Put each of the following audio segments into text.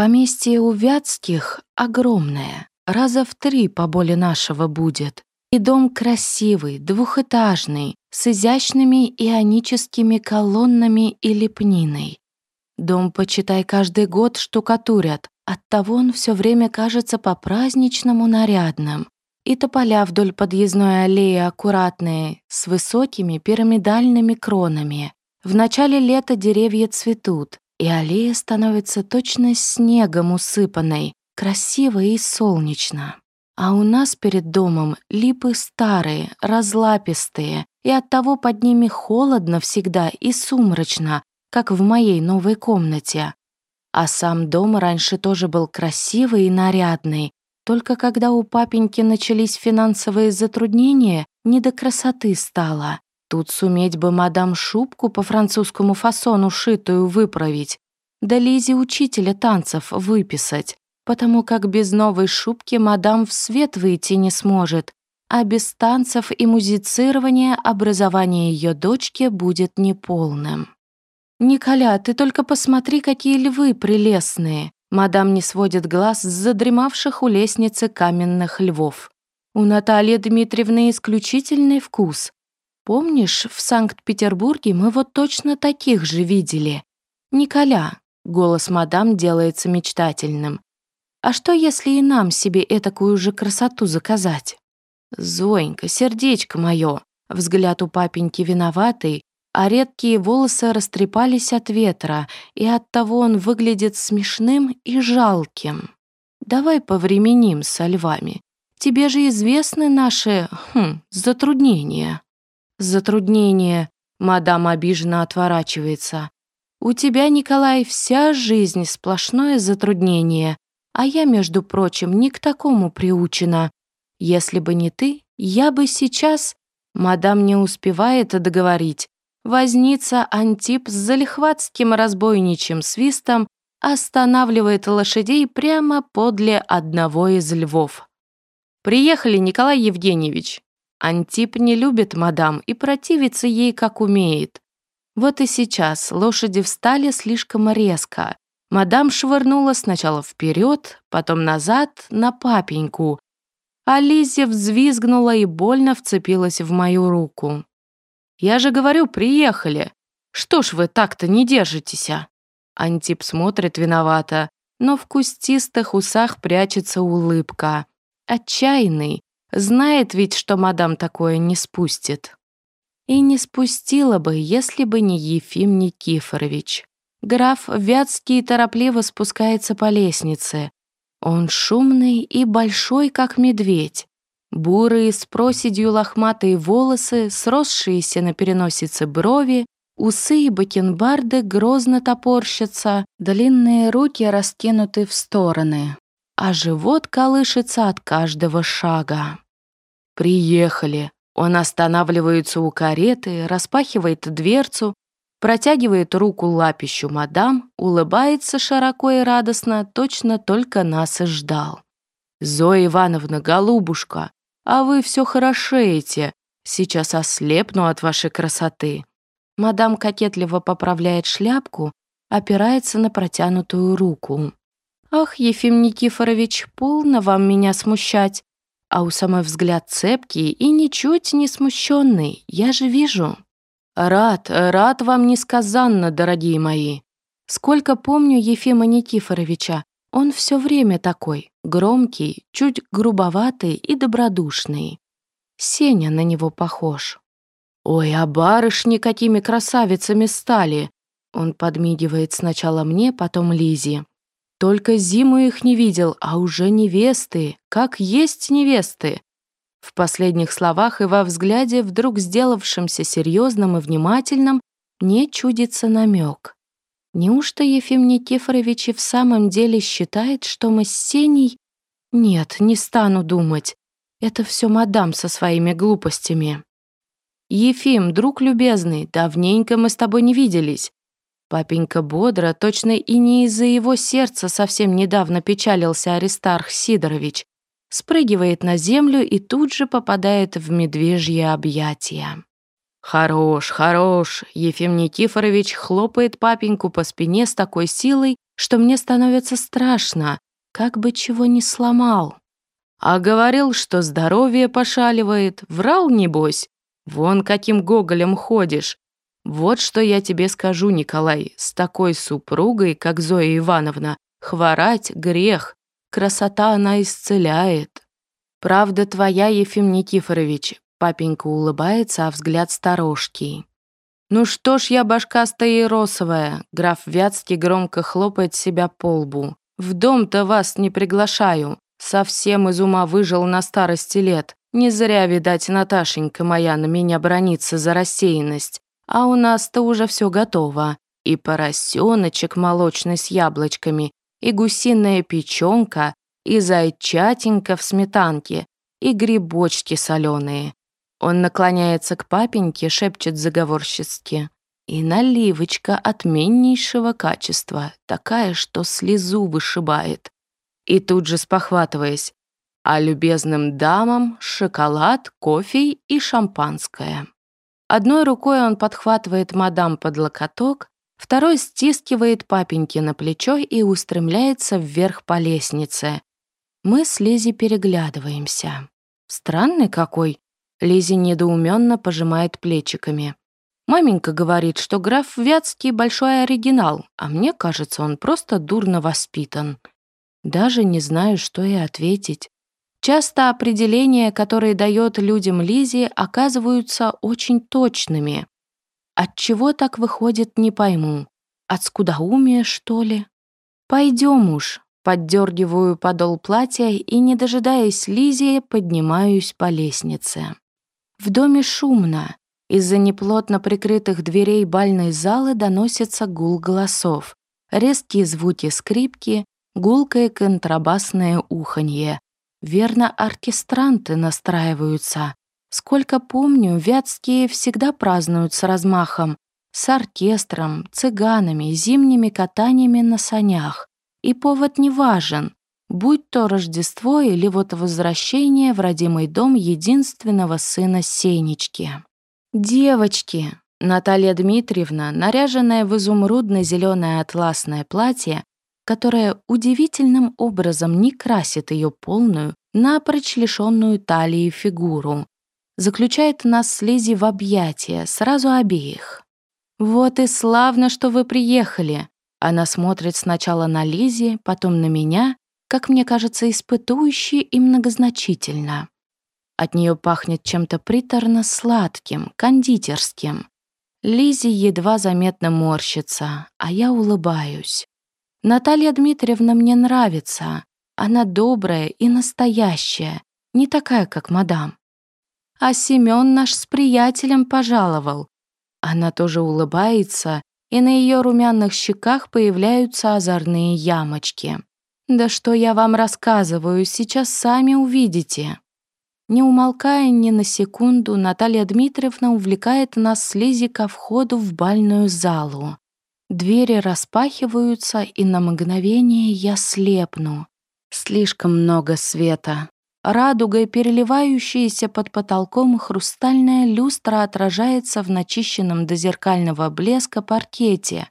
Поместье у Вятских огромное, раза в три поболе нашего будет. И дом красивый, двухэтажный, с изящными ионическими колоннами и лепниной. Дом, почитай, каждый год штукатурят, оттого он все время кажется по-праздничному нарядным. И тополя вдоль подъездной аллеи аккуратные, с высокими пирамидальными кронами. В начале лета деревья цветут, и аллея становится точно снегом усыпанной, красиво и солнечно. А у нас перед домом липы старые, разлапистые, и оттого под ними холодно всегда и сумрачно, как в моей новой комнате. А сам дом раньше тоже был красивый и нарядный, только когда у папеньки начались финансовые затруднения, не до красоты стало. Тут суметь бы мадам шубку по французскому фасону шитую выправить, да Лизе учителя танцев выписать, потому как без новой шубки мадам в свет выйти не сможет, а без танцев и музицирования образование ее дочки будет неполным. «Николя, ты только посмотри, какие львы прелестные!» Мадам не сводит глаз с задремавших у лестницы каменных львов. «У Натальи Дмитриевны исключительный вкус. Помнишь, в Санкт-Петербурге мы вот точно таких же видели? Николя!» Голос мадам делается мечтательным. «А что, если и нам себе этакую же красоту заказать?» «Зоенька, сердечко мое!» Взгляд у папеньки виноватый, а редкие волосы растрепались от ветра, и оттого он выглядит смешным и жалким. Давай повременим со львами. Тебе же известны наши, хм, затруднения. Затруднения. Мадам обиженно отворачивается. У тебя, Николай, вся жизнь сплошное затруднение, а я, между прочим, не к такому приучена. Если бы не ты, я бы сейчас... Мадам не успевает договорить. Возница Антип с залихватским разбойничьим свистом останавливает лошадей прямо подле одного из львов. «Приехали, Николай Евгеньевич!» Антип не любит мадам и противится ей, как умеет. Вот и сейчас лошади встали слишком резко. Мадам швырнула сначала вперед, потом назад на папеньку, а Лизя взвизгнула и больно вцепилась в мою руку. Я же говорю, приехали. Что ж вы так-то не держитесь? Антип смотрит виновато, но в кустистых усах прячется улыбка. Отчаянный, знает ведь, что мадам такое не спустит. И не спустила бы, если бы не Ефим Никифорович. Граф Вятский торопливо спускается по лестнице. Он шумный и большой, как медведь. Бурые с проседью лохматые волосы, сросшиеся на переносице брови, усы и бакенбарды грозно топорщатся, длинные руки раскинуты в стороны, а живот колышется от каждого шага. «Приехали!» Он останавливается у кареты, распахивает дверцу, протягивает руку лапищу мадам, улыбается широко и радостно, точно только нас и ждал. «Зоя Ивановна, голубушка, а вы все хорошеете. Сейчас ослепну от вашей красоты». Мадам кокетливо поправляет шляпку, опирается на протянутую руку. «Ах, Ефим Никифорович, полно вам меня смущать. А у самой взгляд цепкий и ничуть не смущенный, я же вижу». «Рад, рад вам несказанно, дорогие мои. Сколько помню Ефима Никифоровича, он все время такой, громкий, чуть грубоватый и добродушный. Сеня на него похож. «Ой, а барышни какими красавицами стали!» Он подмигивает сначала мне, потом Лизе. «Только зиму их не видел, а уже невесты, как есть невесты!» В последних словах и во взгляде, вдруг сделавшемся серьезным и внимательным, мне чудится намек. Неужто Ефим Никифорович и в самом деле считает, что мы с Сеней... Нет, не стану думать. Это все мадам со своими глупостями. Ефим, друг любезный, давненько мы с тобой не виделись. Папенька бодро, точно и не из-за его сердца совсем недавно печалился Аристарх Сидорович, спрыгивает на землю и тут же попадает в медвежье объятия. «Хорош, хорош!» Ефим Никифорович хлопает папеньку по спине с такой силой, что мне становится страшно, как бы чего не сломал. А говорил, что здоровье пошаливает, врал, небось. Вон каким гоголем ходишь. Вот что я тебе скажу, Николай, с такой супругой, как Зоя Ивановна, хворать грех, красота она исцеляет. Правда твоя, Ефим Никифорович, папенька улыбается, а взгляд сторожкий. «Ну что ж я башкастая и росовая», граф Вятский громко хлопает себя по лбу. «В дом-то вас не приглашаю. Совсем из ума выжил на старости лет. Не зря, видать, Наташенька моя на меня бронится за рассеянность. А у нас-то уже все готово. И поросеночек молочный с яблочками, и гусиная печенка, и зайчатенька в сметанке, и грибочки соленые. Он наклоняется к папеньке, шепчет заговорщицки. И наливочка отменнейшего качества, такая, что слезу вышибает. И тут же спохватываясь, а любезным дамам шоколад, кофе и шампанское. Одной рукой он подхватывает мадам под локоток, второй стискивает папеньки на плечо и устремляется вверх по лестнице. Мы с Лизи переглядываемся. Странный какой. Лизи недоуменно пожимает плечиками. Маменька говорит, что граф Вятский большой оригинал, а мне кажется, он просто дурно воспитан. Даже не знаю, что и ответить. Часто определения, которые дает людям Лизи, оказываются очень точными. От чего так выходит, не пойму. От скудоумия, что ли? Пойдем уж. Поддергиваю подол платья и, не дожидаясь Лизи, поднимаюсь по лестнице. В доме шумно. Из-за неплотно прикрытых дверей бальной залы доносится гул голосов. Резкие звуки скрипки, гулкое контрабасное уханье. Верно, оркестранты настраиваются. Сколько помню, вятские всегда празднуют с размахом, с оркестром, цыганами, зимними катаниями на санях. И повод не важен, будь то Рождество или вот возвращение в родимый дом единственного сына Сенечки. «Девочки!» Наталья Дмитриевна, наряженная в изумрудно-зеленое атласное платье, которое удивительным образом не красит ее полную, напрочь лишенную талии фигуру, заключает нас с Лизи в объятия, сразу обеих. «Вот и славно, что вы приехали!» Она смотрит сначала на Лизи, потом на меня, как мне кажется, испытующе и многозначительно. От нее пахнет чем-то приторно-сладким, кондитерским. Лизи едва заметно морщится, а я улыбаюсь. Наталья Дмитриевна мне нравится. Она добрая и настоящая, не такая, как мадам. А Семён наш с приятелем пожаловал. Она тоже улыбается и на ее румяных щеках появляются озорные ямочки. «Да что я вам рассказываю, сейчас сами увидите». Не умолкая ни на секунду, Наталья Дмитриевна увлекает нас с Лизи ко входу в бальную залу. Двери распахиваются, и на мгновение я слепну. Слишком много света. Радугой, переливающаяся под потолком, хрустальная люстра отражается в начищенном до зеркального блеска паркете,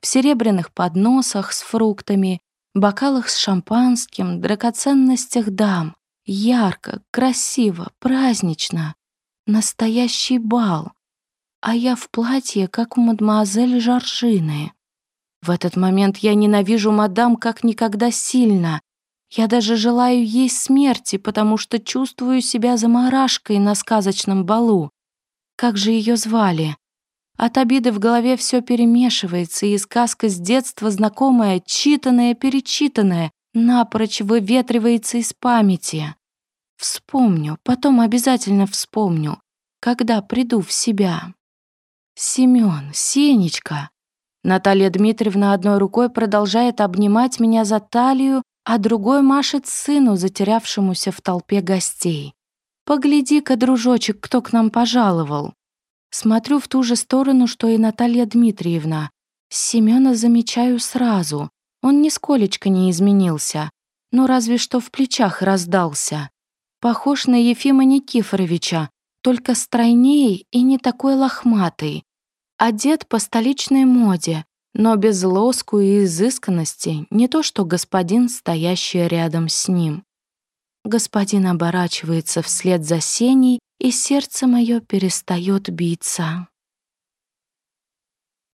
в серебряных подносах с фруктами, бокалах с шампанским, драгоценностях дам. Ярко, красиво, празднично. Настоящий бал. А я в платье, как у мадемуазель Жоржины. В этот момент я ненавижу мадам как никогда сильно, я даже желаю ей смерти, потому что чувствую себя заморашкой на сказочном балу. Как же ее звали? От обиды в голове все перемешивается, и сказка с детства знакомая, читанная, перечитанная, напрочь выветривается из памяти. Вспомню, потом обязательно вспомню, когда приду в себя. Семён, Сенечка. Наталья Дмитриевна одной рукой продолжает обнимать меня за талию, а другой машет сыну, затерявшемуся в толпе гостей. «Погляди-ка, дружочек, кто к нам пожаловал!» Смотрю в ту же сторону, что и Наталья Дмитриевна. Семёна замечаю сразу. Он нисколечко не изменился, но разве что в плечах раздался. Похож на Ефима Никифоровича, только стройней и не такой лохматый. Одет по столичной моде, но без лоску и изысканности, не то что господин, стоящий рядом с ним. Господин оборачивается вслед за Сеней, и сердце мое перестает биться.